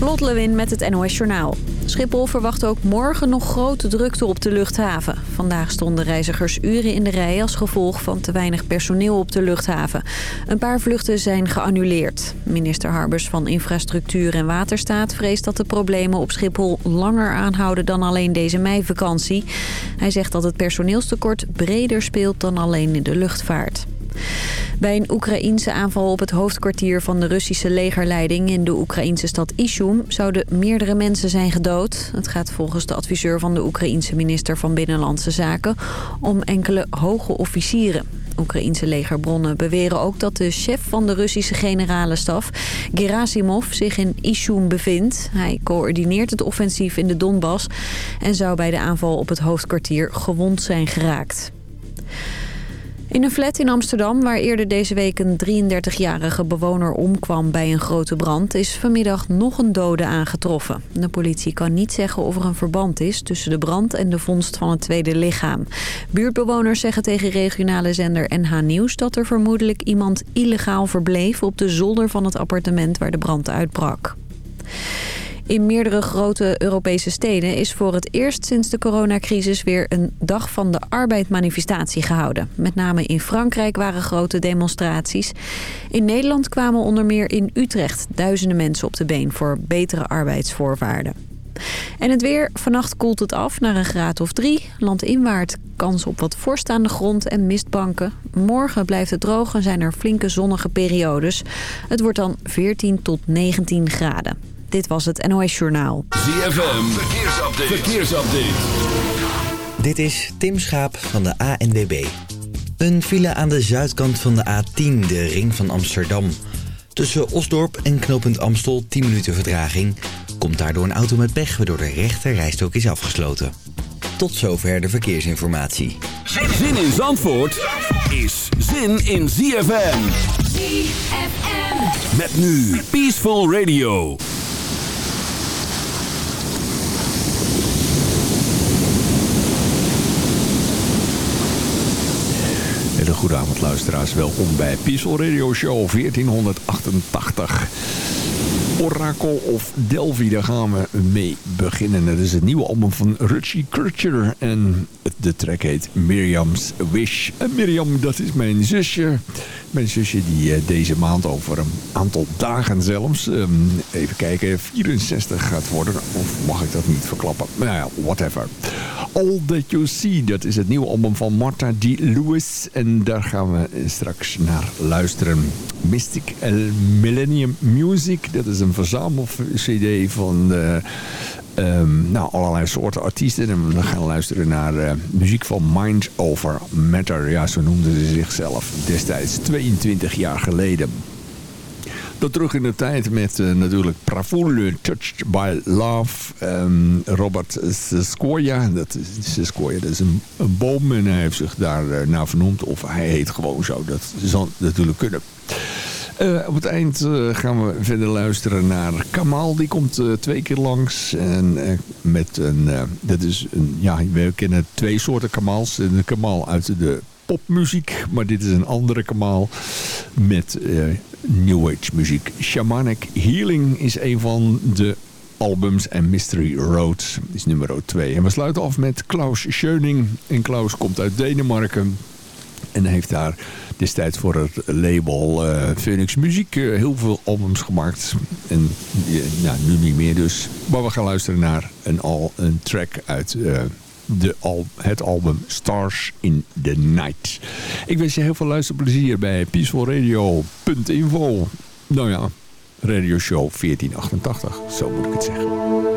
Lot Lewin met het NOS Journaal. Schiphol verwacht ook morgen nog grote drukte op de luchthaven. Vandaag stonden reizigers uren in de rij als gevolg van te weinig personeel op de luchthaven. Een paar vluchten zijn geannuleerd. Minister Harbers van Infrastructuur en Waterstaat vreest dat de problemen op Schiphol langer aanhouden dan alleen deze meivakantie. Hij zegt dat het personeelstekort breder speelt dan alleen in de luchtvaart. Bij een Oekraïense aanval op het hoofdkwartier van de Russische legerleiding in de Oekraïense stad Ishum zouden meerdere mensen zijn gedood. Het gaat volgens de adviseur van de Oekraïense minister van Binnenlandse Zaken om enkele hoge officieren. Oekraïense legerbronnen beweren ook dat de chef van de Russische generale staf, Gerasimov, zich in Ishum bevindt. Hij coördineert het offensief in de Donbass en zou bij de aanval op het hoofdkwartier gewond zijn geraakt. In een flat in Amsterdam, waar eerder deze week een 33-jarige bewoner omkwam bij een grote brand, is vanmiddag nog een dode aangetroffen. De politie kan niet zeggen of er een verband is tussen de brand en de vondst van het tweede lichaam. Buurtbewoners zeggen tegen regionale zender NH Nieuws dat er vermoedelijk iemand illegaal verbleef op de zolder van het appartement waar de brand uitbrak. In meerdere grote Europese steden is voor het eerst sinds de coronacrisis weer een dag van de arbeid-manifestatie gehouden. Met name in Frankrijk waren grote demonstraties. In Nederland kwamen onder meer in Utrecht duizenden mensen op de been voor betere arbeidsvoorwaarden. En het weer. Vannacht koelt het af naar een graad of drie. Landinwaart kans op wat vorst aan de grond en mistbanken. Morgen blijft het droog en zijn er flinke zonnige periodes. Het wordt dan 14 tot 19 graden. Dit was het NOS Journaal. ZFM, verkeersupdate. verkeersupdate. Dit is Tim Schaap van de ANWB. Een file aan de zuidkant van de A10, de ring van Amsterdam. Tussen Osdorp en knooppunt Amstel 10 minuten vertraging. Komt daardoor een auto met pech, waardoor de rechter rijstok is afgesloten. Tot zover de verkeersinformatie. Zin in Zandvoort is zin in ZFM. ZFM. Met nu Peaceful Radio. Goedenavond luisteraars, welkom bij Peaceful Radio Show 1488. Oracle of Delphi, daar gaan we mee beginnen. Het is het nieuwe album van Richie Kircher en de track heet Miriam's Wish. En Miriam, dat is mijn zusje. Mijn zusje die eh, deze maand over een aantal dagen zelfs, ehm, even kijken, 64 gaat worden. Of mag ik dat niet verklappen? Nou ja, whatever. All That You See, dat is het nieuwe album van Martha D. Lewis. En daar gaan we straks naar luisteren. Mystic Millennium Music, dat is een verzamel-cd van... Uh, Um, nou, allerlei soorten artiesten. En we gaan luisteren naar uh, muziek van Mind Over Matter. Ja, zo noemden ze zichzelf destijds, 22 jaar geleden. Dan terug in de tijd met uh, natuurlijk Pravul, Touched by Love. Um, Robert Sequoia, dat is, dat is een, een, boom en hij heeft zich daar uh, naar vernoemd. Of hij heet gewoon zo, dat zal natuurlijk kunnen. Uh, op het eind uh, gaan we verder luisteren naar Kamal. Die komt uh, twee keer langs. En met een, dat is een, ja, we kennen twee soorten Kamals. Een Kamal uit de popmuziek. Maar dit is een andere Kamal met New Age muziek. Shamanic Healing is een van de albums. En Mystery Road is nummer 2. En we sluiten af met Klaus Schöning. En Klaus komt uit Denemarken. En heeft daar destijds voor het label uh, Phoenix Muziek uh, heel veel albums gemaakt. En nu niet meer dus. Maar we gaan luisteren naar een, al, een track uit uh, de al, het album Stars in the Night. Ik wens je heel veel luisterplezier bij peacefulradio.info. Nou ja, Radio Show 1488, zo moet ik het zeggen.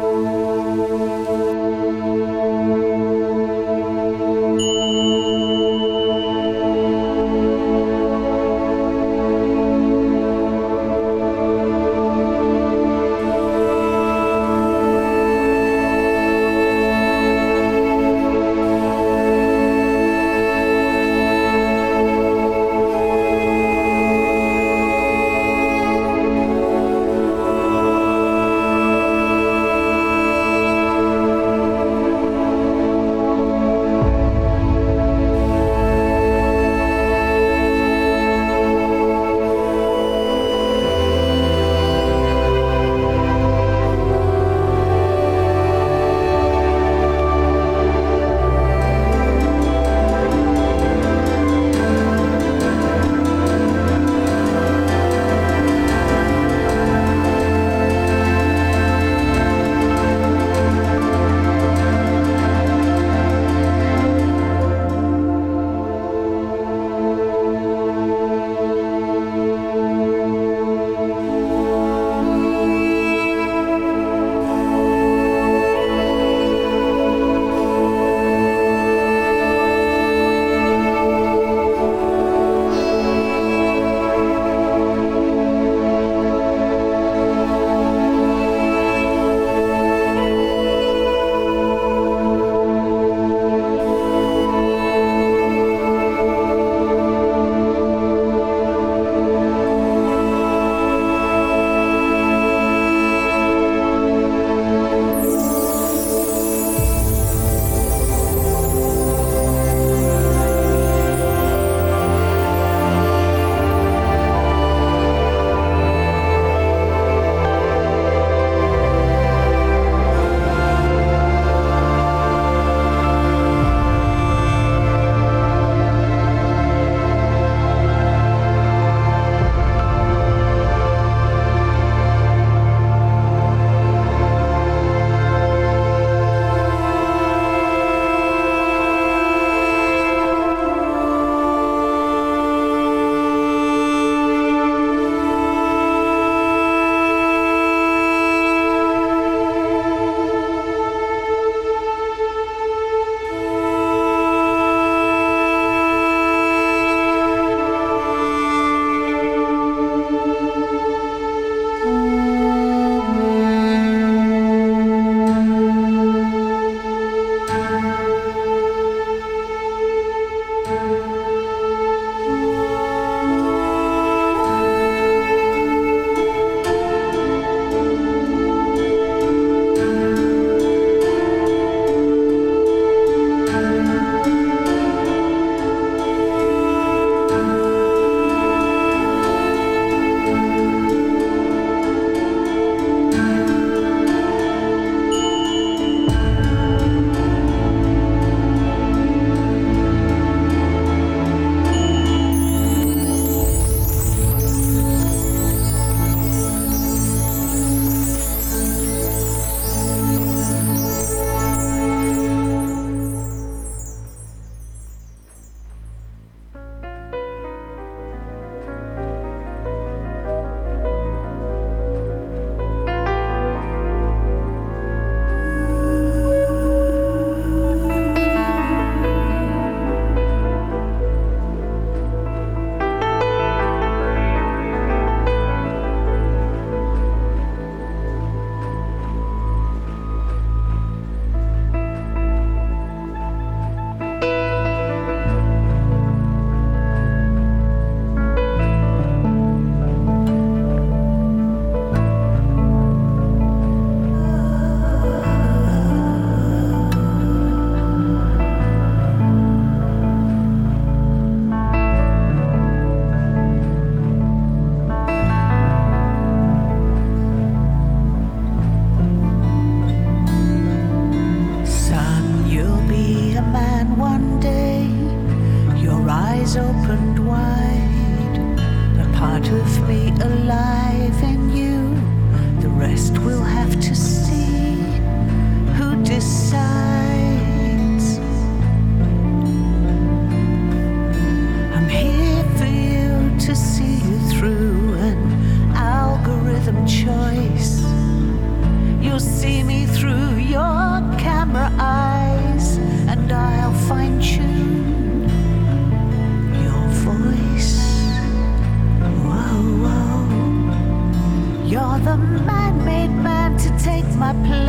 This is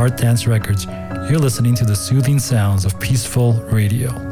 Heart Dance Records. You're listening to the soothing sounds of peaceful radio.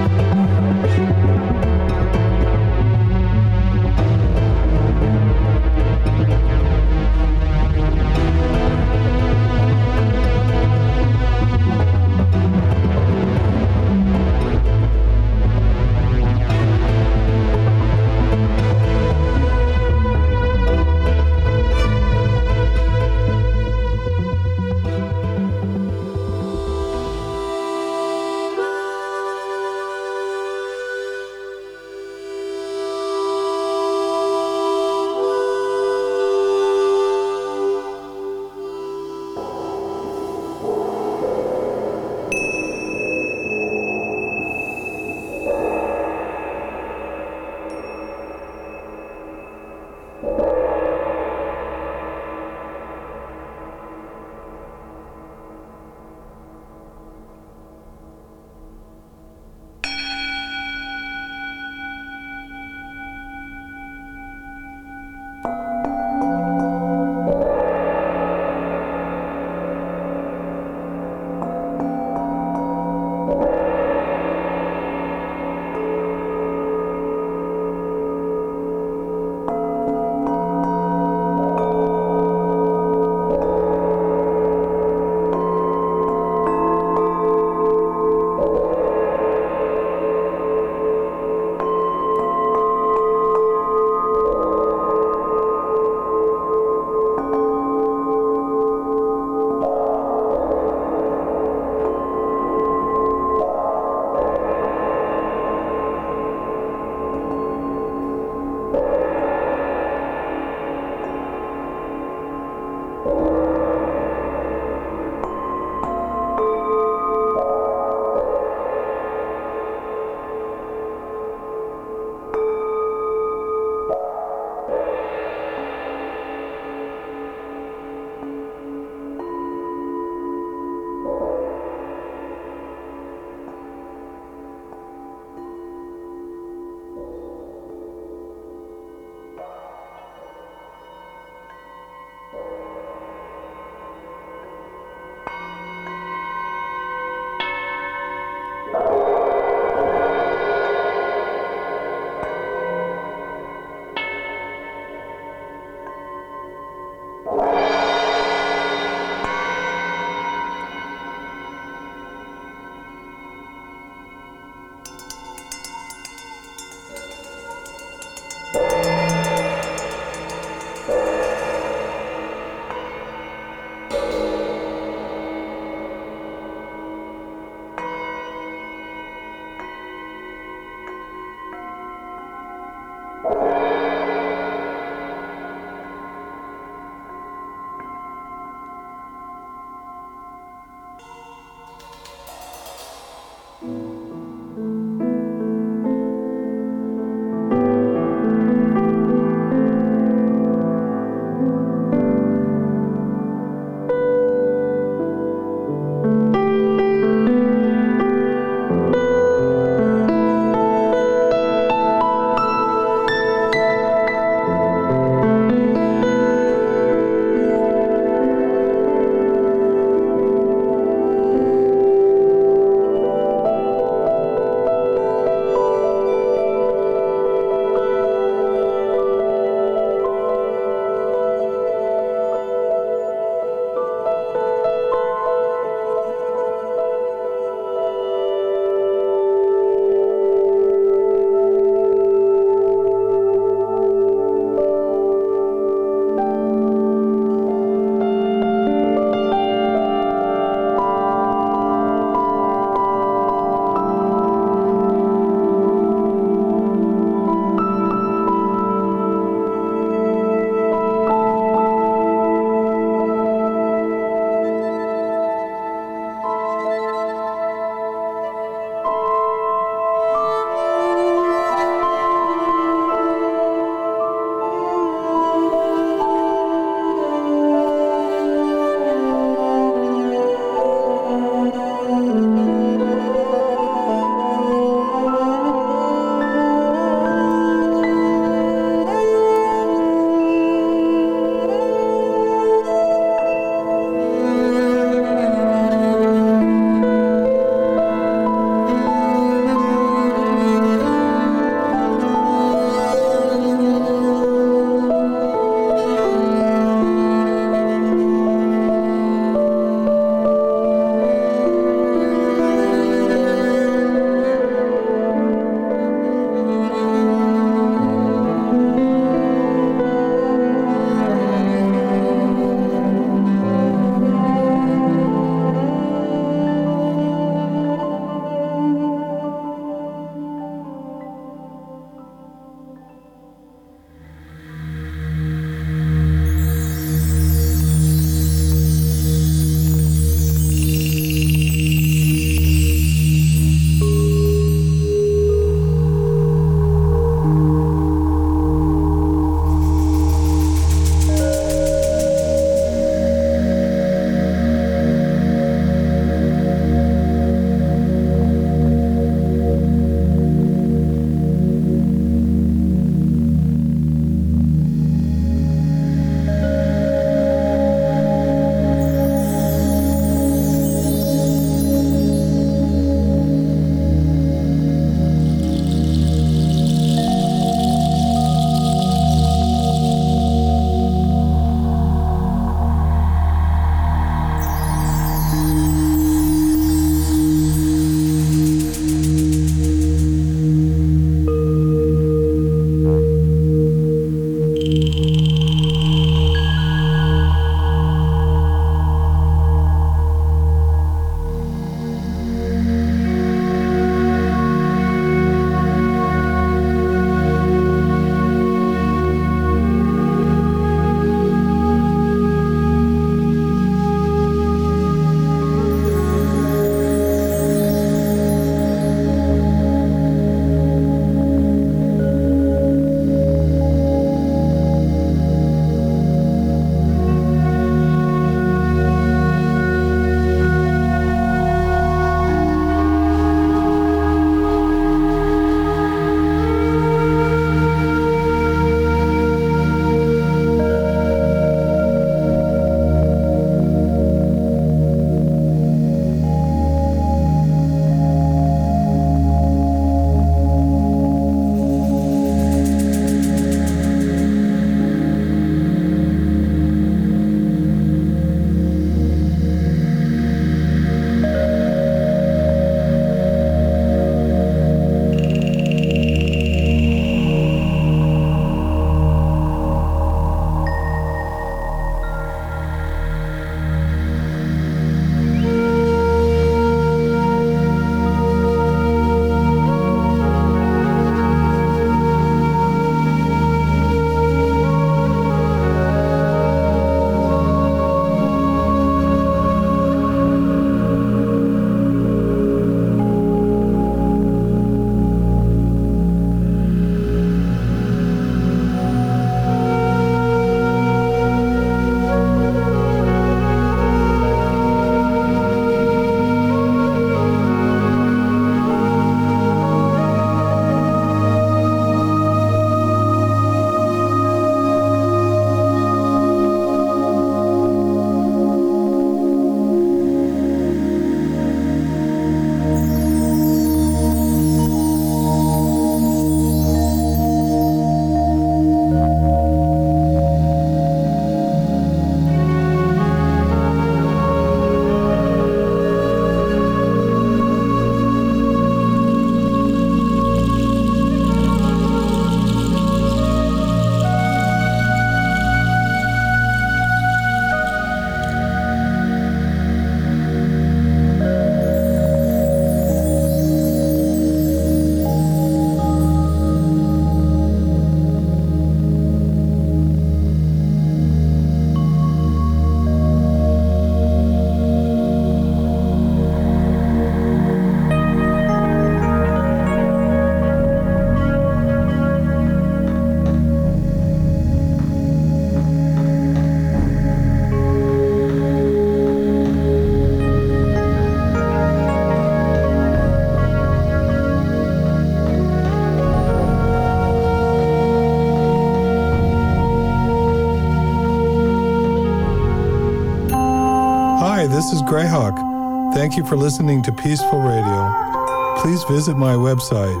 You for listening to Peaceful Radio. Please visit my website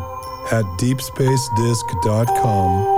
at deepspacedisc.com.